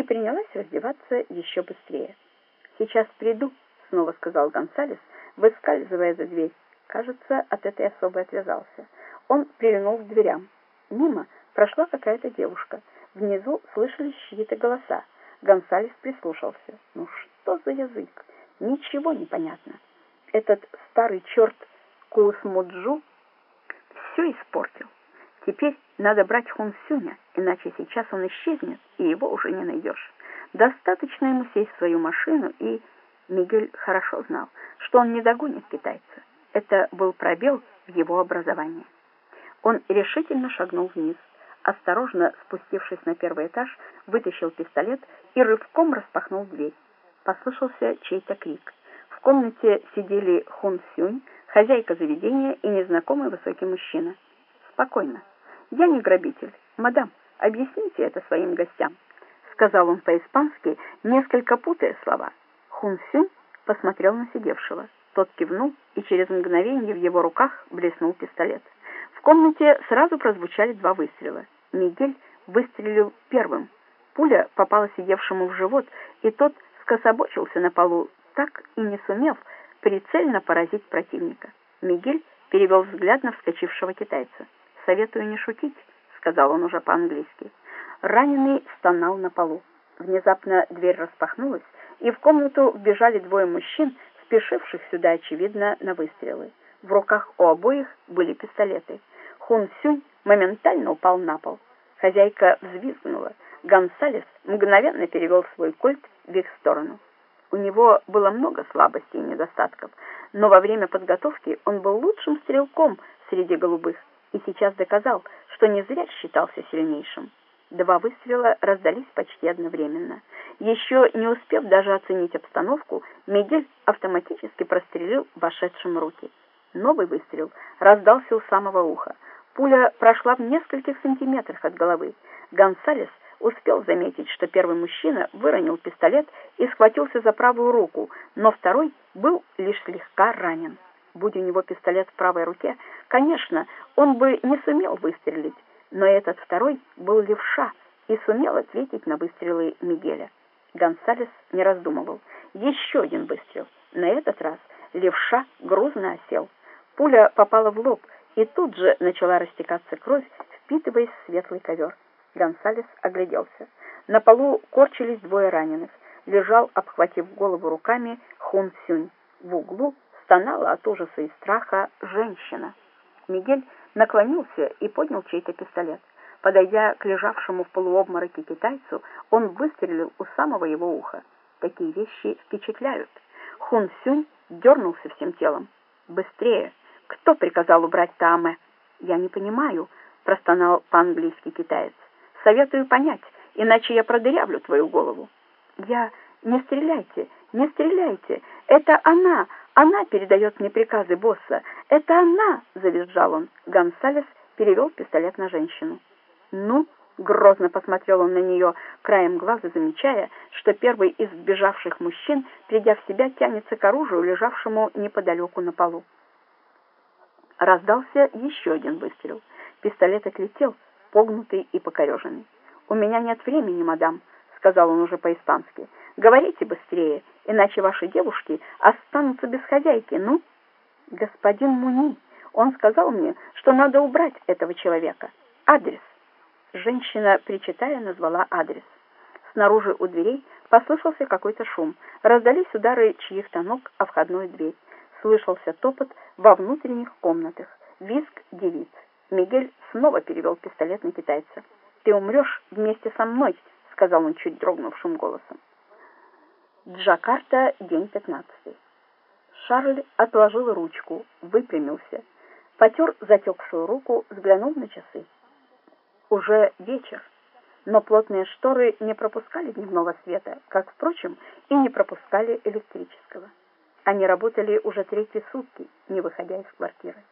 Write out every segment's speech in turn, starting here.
и принялась раздеваться еще быстрее. «Сейчас приду», — снова сказал Гонсалес, выскальзывая за дверь. Кажется, от этой особы отвязался. Он прильнул к дверям. Мимо прошла какая-то девушка. Внизу слышались чьи-то голоса. Гонсалес прислушался. Ну что за язык? Ничего не понятно. Этот старый черт Кусмуджу все испортил. Теперь надо брать Хун Сюня, иначе сейчас он исчезнет, и его уже не найдешь. Достаточно ему сесть в свою машину, и Мигель хорошо знал, что он не догонит китайца. Это был пробел в его образовании. Он решительно шагнул вниз, осторожно спустившись на первый этаж, вытащил пистолет и рывком распахнул дверь. Послышался чей-то крик. В комнате сидели Хун Сюнь, хозяйка заведения и незнакомый высокий мужчина. «Спокойно. Я не грабитель. Мадам, объясните это своим гостям», — сказал он по-испански, несколько путая слова. Хун Сюнь посмотрел на сидевшего. Тот кивнул, и через мгновение в его руках блеснул пистолет. В комнате сразу прозвучали два выстрела. Мигель выстрелил первым. Пуля попала сидевшему в живот, и тот скособочился на полу, так и не сумев прицельно поразить противника. Мигель перевел взгляд на вскочившего китайца. «Советую не шутить», — сказал он уже по-английски. Раненый стонал на полу. Внезапно дверь распахнулась, и в комнату вбежали двое мужчин, спешивших сюда, очевидно, на выстрелы. В руках у обоих были пистолеты. Хун Сюнь моментально упал на пол. Хозяйка взвизгнула. Гонсалес мгновенно перевел свой кольт в их сторону. У него было много слабостей и недостатков, но во время подготовки он был лучшим стрелком среди голубых и сейчас доказал, что не зря считался сильнейшим. Два выстрела раздались почти одновременно. Еще не успев даже оценить обстановку, Мигель автоматически прострелил вошедшим руки. Новый выстрел раздался у самого уха. Пуля прошла в нескольких сантиметрах от головы. Гонсалес успел заметить, что первый мужчина выронил пистолет и схватился за правую руку, но второй был лишь слегка ранен. Будь у него пистолет в правой руке, конечно, он бы не сумел выстрелить, но этот второй был левша и сумел ответить на выстрелы Мигеля. Гонсалес не раздумывал. Еще один выстрел. На этот раз левша грузно осел. Пуля попала в лоб, и тут же начала растекаться кровь, впитываясь в светлый ковер. Гонсалес огляделся. На полу корчились двое раненых. Лежал, обхватив голову руками, Хун Сюнь. В углу стонала от ужаса и страха женщина. Мигель наклонился и поднял чей-то пистолет. Подойдя к лежавшему в полуобмороке китайцу, он выстрелил у самого его уха. Такие вещи впечатляют. Хун Сюнь дернулся всем телом. «Быстрее! Кто приказал убрать Тааме?» «Я не понимаю», — простонал по-английски китаец. «Советую понять, иначе я продырявлю твою голову». «Я... Не стреляйте! Не стреляйте! Это она! Она передает мне приказы босса! Это она!» — завизжал он. Гонсалес перевел пистолет на женщину. «Ну?» — грозно посмотрел он на нее, краем глаза замечая, что первый из сбежавших мужчин, придя в себя, тянется к оружию, лежавшему неподалеку на полу. Раздался еще один выстрел. Пистолет отлетел, погнутый и покореженный. «У меня нет времени, мадам», — сказал он уже по-испански. «Говорите быстрее, иначе ваши девушки останутся без хозяйки. Ну?» «Господин Муни, он сказал мне, что надо убрать этого человека. Адрес». Женщина, причитая, назвала адрес. Снаружи у дверей послышался какой-то шум. Раздались удары чьих-то ног о входную дверь. Слышался топот во внутренних комнатах. Визг девиц. Мигель снова перевел пистолет на китайца. «Ты умрешь вместе со мной», — сказал он чуть дрогнувшим голосом. Джакарта, день пятнадцатый. Шарль отложил ручку, выпрямился, потер затекшую руку, взглянул на часы. Уже вечер, но плотные шторы не пропускали дневного света, как, впрочем, и не пропускали электрического. Они работали уже третьи сутки, не выходя из квартиры.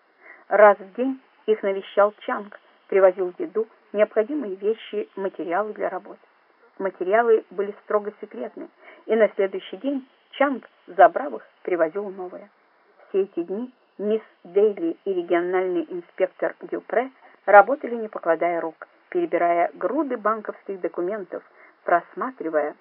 Раз в день их навещал Чанг, привозил еду, необходимые вещи, материалы для работы. Материалы были строго секретны, и на следующий день Чанг, забрав их, привозил новые. Все эти дни мисс Дейли и региональный инспектор Дюпре работали не покладая рук, перебирая груды банковских документов, просматривая